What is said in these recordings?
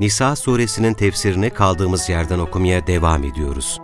Nisa suresinin tefsirini kaldığımız yerden okumaya devam ediyoruz.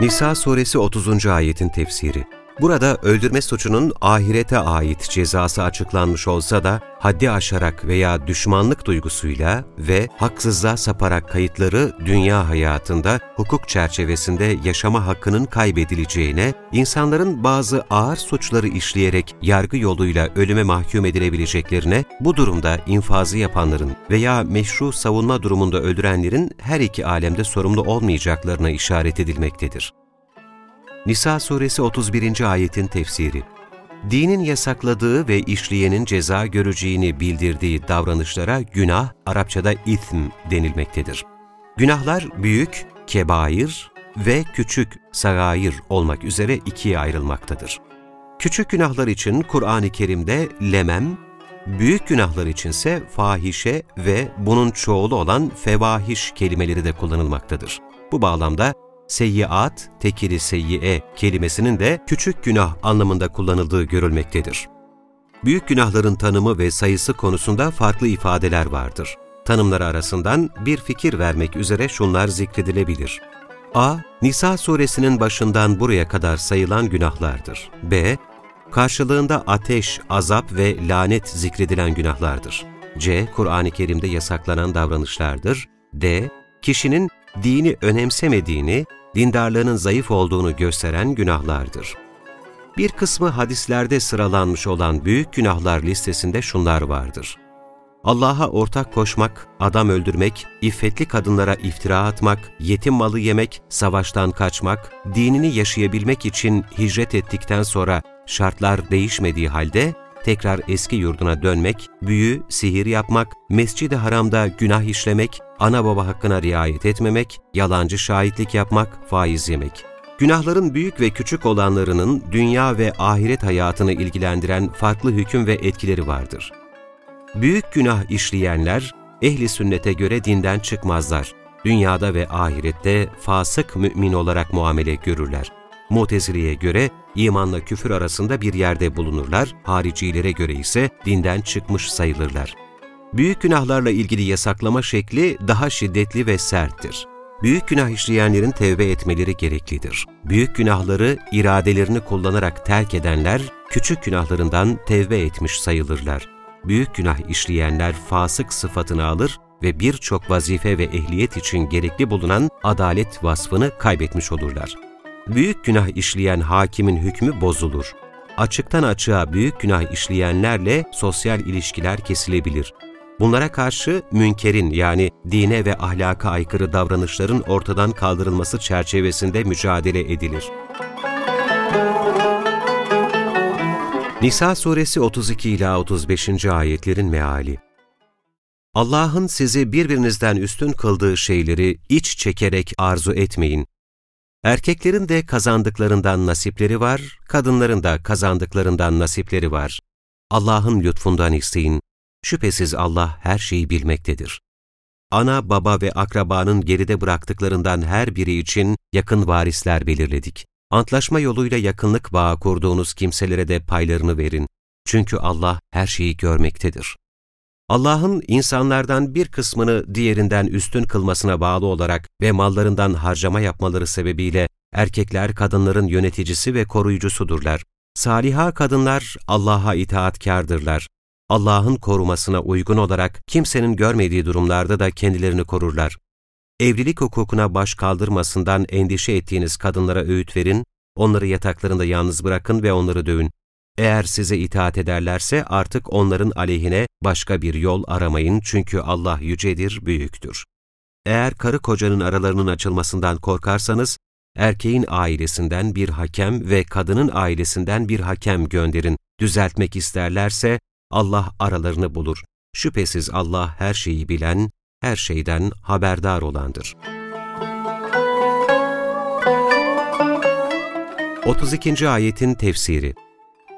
Nisa suresi 30. ayetin tefsiri Burada öldürme suçunun ahirete ait cezası açıklanmış olsa da haddi aşarak veya düşmanlık duygusuyla ve haksızlığa saparak kayıtları dünya hayatında hukuk çerçevesinde yaşama hakkının kaybedileceğine, insanların bazı ağır suçları işleyerek yargı yoluyla ölüme mahkum edilebileceklerine, bu durumda infazı yapanların veya meşru savunma durumunda öldürenlerin her iki alemde sorumlu olmayacaklarına işaret edilmektedir. Nisa suresi 31. ayetin tefsiri Dinin yasakladığı ve işleyenin ceza göreceğini bildirdiği davranışlara günah, Arapçada ithm denilmektedir. Günahlar büyük, kebair ve küçük, sagair olmak üzere ikiye ayrılmaktadır. Küçük günahlar için Kur'an-ı Kerim'de lemem, büyük günahlar içinse fahişe ve bunun çoğulu olan fevahiş kelimeleri de kullanılmaktadır. Bu bağlamda seyyiat, tekiri seyyiye kelimesinin de küçük günah anlamında kullanıldığı görülmektedir. Büyük günahların tanımı ve sayısı konusunda farklı ifadeler vardır. Tanımları arasından bir fikir vermek üzere şunlar zikredilebilir. A. Nisa suresinin başından buraya kadar sayılan günahlardır. B. Karşılığında ateş, azap ve lanet zikredilen günahlardır. C. Kur'an-ı Kerim'de yasaklanan davranışlardır. D. Kişinin dini önemsemediğini, dindarlığının zayıf olduğunu gösteren günahlardır. Bir kısmı hadislerde sıralanmış olan büyük günahlar listesinde şunlar vardır. Allah'a ortak koşmak, adam öldürmek, iffetli kadınlara iftira atmak, yetim malı yemek, savaştan kaçmak, dinini yaşayabilmek için hicret ettikten sonra şartlar değişmediği halde tekrar eski yurduna dönmek, büyü, sihir yapmak, mescid-i haramda günah işlemek, ana baba hakkına riayet etmemek, yalancı şahitlik yapmak, faiz yemek. Günahların büyük ve küçük olanlarının dünya ve ahiret hayatını ilgilendiren farklı hüküm ve etkileri vardır. Büyük günah işleyenler, ehli sünnete göre dinden çıkmazlar. Dünyada ve ahirette fasık mümin olarak muamele görürler. Mutezile'ye göre imanla küfür arasında bir yerde bulunurlar, haricilere göre ise dinden çıkmış sayılırlar. Büyük günahlarla ilgili yasaklama şekli daha şiddetli ve serttir. Büyük günah işleyenlerin tevbe etmeleri gereklidir. Büyük günahları iradelerini kullanarak terk edenler, küçük günahlarından tevbe etmiş sayılırlar. Büyük günah işleyenler fasık sıfatını alır ve birçok vazife ve ehliyet için gerekli bulunan adalet vasfını kaybetmiş olurlar büyük günah işleyen hakimin hükmü bozulur. Açıktan açığa büyük günah işleyenlerle sosyal ilişkiler kesilebilir. Bunlara karşı münkerin yani dine ve ahlaka aykırı davranışların ortadan kaldırılması çerçevesinde mücadele edilir. Nisa suresi 32 ila 35. ayetlerin meali. Allah'ın sizi birbirinizden üstün kıldığı şeyleri iç çekerek arzu etmeyin. Erkeklerin de kazandıklarından nasipleri var, kadınların da kazandıklarından nasipleri var. Allah'ın lütfundan isteyin. Şüphesiz Allah her şeyi bilmektedir. Ana, baba ve akrabanın geride bıraktıklarından her biri için yakın varisler belirledik. Antlaşma yoluyla yakınlık bağı kurduğunuz kimselere de paylarını verin. Çünkü Allah her şeyi görmektedir. Allah'ın insanlardan bir kısmını diğerinden üstün kılmasına bağlı olarak ve mallarından harcama yapmaları sebebiyle erkekler kadınların yöneticisi ve koruyucusudurlar. Saliha kadınlar Allah'a itaatkardırlar. Allah'ın korumasına uygun olarak kimsenin görmediği durumlarda da kendilerini korurlar. Evlilik hukukuna baş kaldırmasından endişe ettiğiniz kadınlara öğüt verin, onları yataklarında yalnız bırakın ve onları dövün. Eğer size itaat ederlerse artık onların aleyhine başka bir yol aramayın çünkü Allah yücedir, büyüktür. Eğer karı kocanın aralarının açılmasından korkarsanız, erkeğin ailesinden bir hakem ve kadının ailesinden bir hakem gönderin. Düzeltmek isterlerse Allah aralarını bulur. Şüphesiz Allah her şeyi bilen, her şeyden haberdar olandır. 32. Ayetin Tefsiri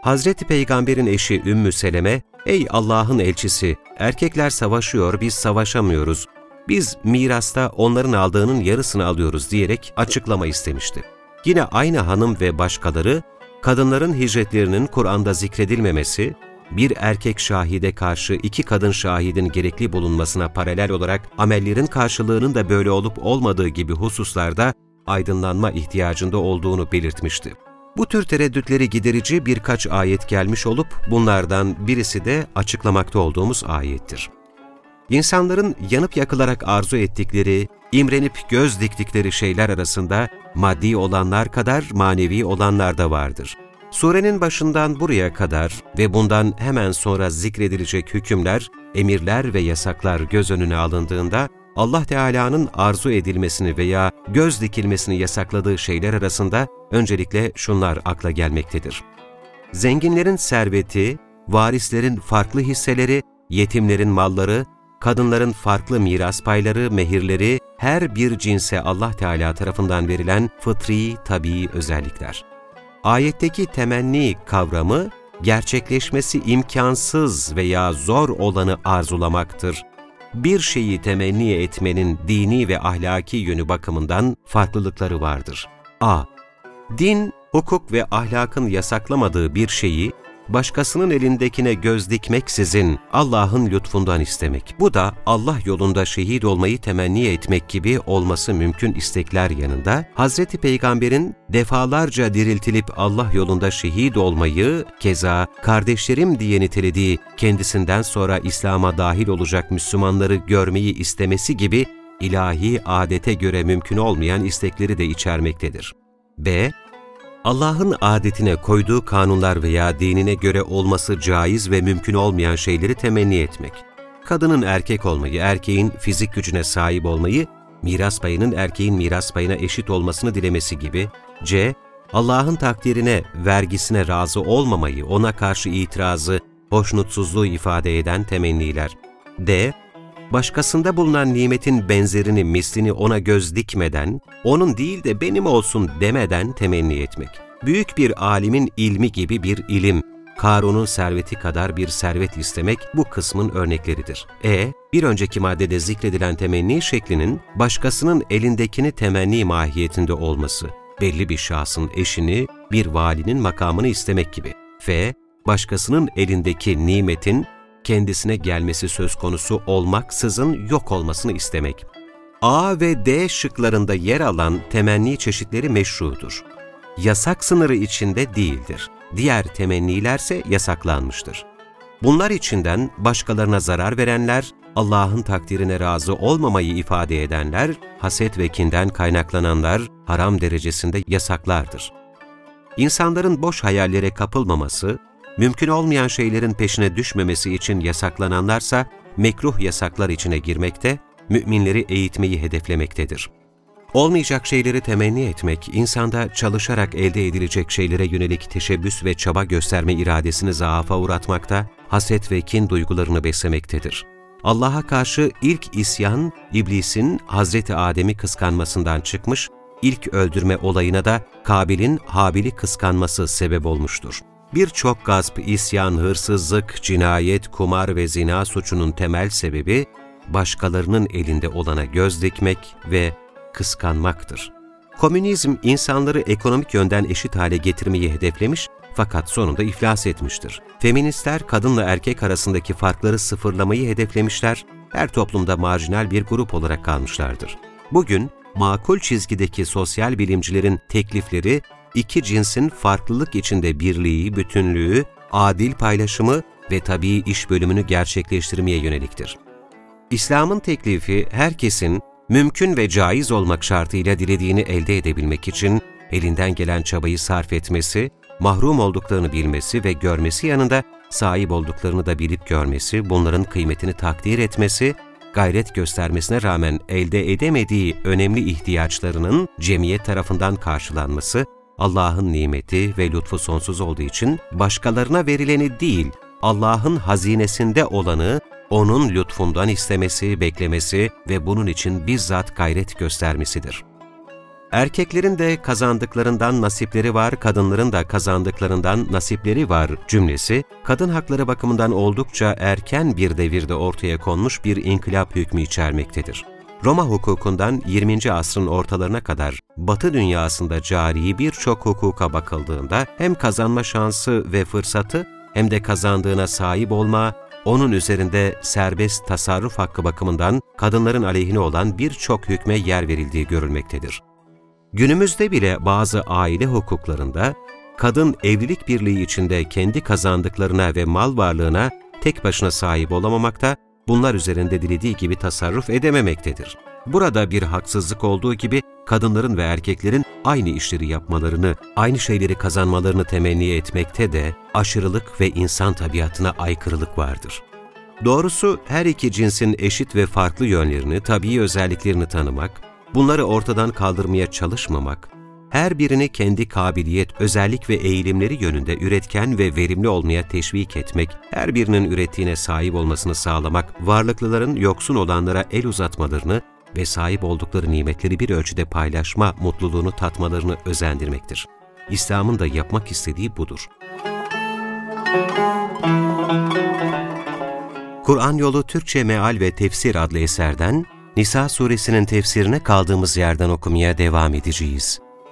Hazreti Peygamber'in eşi Ümmü Seleme, ''Ey Allah'ın elçisi, erkekler savaşıyor, biz savaşamıyoruz. Biz mirasta onların aldığının yarısını alıyoruz.'' diyerek açıklama istemişti. Yine aynı hanım ve başkaları, kadınların hicretlerinin Kur'an'da zikredilmemesi, bir erkek şahide karşı iki kadın şahidin gerekli bulunmasına paralel olarak amellerin karşılığının da böyle olup olmadığı gibi hususlarda aydınlanma ihtiyacında olduğunu belirtmişti. Bu tür tereddütleri giderici birkaç ayet gelmiş olup bunlardan birisi de açıklamakta olduğumuz ayettir. İnsanların yanıp yakılarak arzu ettikleri, imrenip göz diktikleri şeyler arasında maddi olanlar kadar manevi olanlar da vardır. Surenin başından buraya kadar ve bundan hemen sonra zikredilecek hükümler, emirler ve yasaklar göz önüne alındığında Allah Teala'nın arzu edilmesini veya göz dikilmesini yasakladığı şeyler arasında öncelikle şunlar akla gelmektedir. Zenginlerin serveti, varislerin farklı hisseleri, yetimlerin malları, kadınların farklı miras payları, mehirleri, her bir cinse Allah Teala tarafından verilen fıtri, tabii özellikler. Ayetteki temenni kavramı, gerçekleşmesi imkansız veya zor olanı arzulamaktır bir şeyi temenni etmenin dini ve ahlaki yönü bakımından farklılıkları vardır. a. Din, hukuk ve ahlakın yasaklamadığı bir şeyi başkasının elindekine göz dikmeksizin Allah'ın lütfundan istemek. Bu da Allah yolunda şehit olmayı temenni etmek gibi olması mümkün istekler yanında, Hz. Peygamber'in defalarca diriltilip Allah yolunda şehit olmayı, keza kardeşlerim diye nitelediği kendisinden sonra İslam'a dahil olacak Müslümanları görmeyi istemesi gibi ilahi adete göre mümkün olmayan istekleri de içermektedir. B. Allah'ın adetine koyduğu kanunlar veya dinine göre olması caiz ve mümkün olmayan şeyleri temenni etmek. Kadının erkek olmayı, erkeğin fizik gücüne sahip olmayı, miras payının erkeğin miras payına eşit olmasını dilemesi gibi. C. Allah'ın takdirine, vergisine razı olmamayı, ona karşı itirazı, hoşnutsuzluğu ifade eden temenniler. D başkasında bulunan nimetin benzerini, mislini ona göz dikmeden, onun değil de benim olsun demeden temenni etmek. Büyük bir alimin ilmi gibi bir ilim, Karun'un serveti kadar bir servet istemek bu kısmın örnekleridir. E, bir önceki maddede zikredilen temenni şeklinin başkasının elindekini temenni mahiyetinde olması, belli bir şahsın eşini, bir valinin makamını istemek gibi. F, başkasının elindeki nimetin kendisine gelmesi söz konusu olmaksızın yok olmasını istemek. A ve D şıklarında yer alan temenni çeşitleri meşrudur. Yasak sınırı içinde değildir. Diğer temennilerse yasaklanmıştır. Bunlar içinden başkalarına zarar verenler, Allah'ın takdirine razı olmamayı ifade edenler, haset ve kinden kaynaklananlar haram derecesinde yasaklardır. İnsanların boş hayallere kapılmaması, Mümkün olmayan şeylerin peşine düşmemesi için yasaklananlarsa mekruh yasaklar içine girmekte, müminleri eğitmeyi hedeflemektedir. Olmayacak şeyleri temenni etmek, insanda çalışarak elde edilecek şeylere yönelik teşebbüs ve çaba gösterme iradesini zaafa uğratmakta, haset ve kin duygularını beslemektedir. Allah'a karşı ilk isyan, iblisin Hazreti Adem'i kıskanmasından çıkmış, ilk öldürme olayına da Kabil'in Habil'i kıskanması sebep olmuştur. Birçok gasp, isyan, hırsızlık, cinayet, kumar ve zina suçunun temel sebebi başkalarının elinde olana göz dikmek ve kıskanmaktır. Komünizm insanları ekonomik yönden eşit hale getirmeyi hedeflemiş fakat sonunda iflas etmiştir. Feministler kadınla erkek arasındaki farkları sıfırlamayı hedeflemişler, her toplumda marjinal bir grup olarak kalmışlardır. Bugün makul çizgideki sosyal bilimcilerin teklifleri iki cinsin farklılık içinde birliği, bütünlüğü, adil paylaşımı ve tabii iş bölümünü gerçekleştirmeye yöneliktir. İslam'ın teklifi herkesin mümkün ve caiz olmak şartıyla dilediğini elde edebilmek için elinden gelen çabayı sarf etmesi, mahrum olduklarını bilmesi ve görmesi yanında sahip olduklarını da bilip görmesi, bunların kıymetini takdir etmesi, gayret göstermesine rağmen elde edemediği önemli ihtiyaçlarının cemiyet tarafından karşılanması, Allah'ın nimeti ve lütfu sonsuz olduğu için başkalarına verileni değil, Allah'ın hazinesinde olanı O'nun lütfundan istemesi, beklemesi ve bunun için bizzat gayret göstermesidir. Erkeklerin de kazandıklarından nasipleri var, kadınların da kazandıklarından nasipleri var cümlesi, kadın hakları bakımından oldukça erken bir devirde ortaya konmuş bir inkılap hükmü içermektedir. Roma hukukundan 20. asrın ortalarına kadar Batı dünyasında cari birçok hukuka bakıldığında hem kazanma şansı ve fırsatı hem de kazandığına sahip olma, onun üzerinde serbest tasarruf hakkı bakımından kadınların aleyhine olan birçok hükme yer verildiği görülmektedir. Günümüzde bile bazı aile hukuklarında kadın evlilik birliği içinde kendi kazandıklarına ve mal varlığına tek başına sahip olamamakta, bunlar üzerinde dilediği gibi tasarruf edememektedir. Burada bir haksızlık olduğu gibi kadınların ve erkeklerin aynı işleri yapmalarını, aynı şeyleri kazanmalarını temenni etmekte de aşırılık ve insan tabiatına aykırılık vardır. Doğrusu her iki cinsin eşit ve farklı yönlerini, tabii özelliklerini tanımak, bunları ortadan kaldırmaya çalışmamak, her birini kendi kabiliyet, özellik ve eğilimleri yönünde üretken ve verimli olmaya teşvik etmek, her birinin ürettiğine sahip olmasını sağlamak, varlıklıların yoksun olanlara el uzatmalarını ve sahip oldukları nimetleri bir ölçüde paylaşma mutluluğunu tatmalarını özendirmektir. İslam'ın da yapmak istediği budur. Kur'an Yolu Türkçe Meal ve Tefsir adlı eserden Nisa suresinin tefsirine kaldığımız yerden okumaya devam edeceğiz.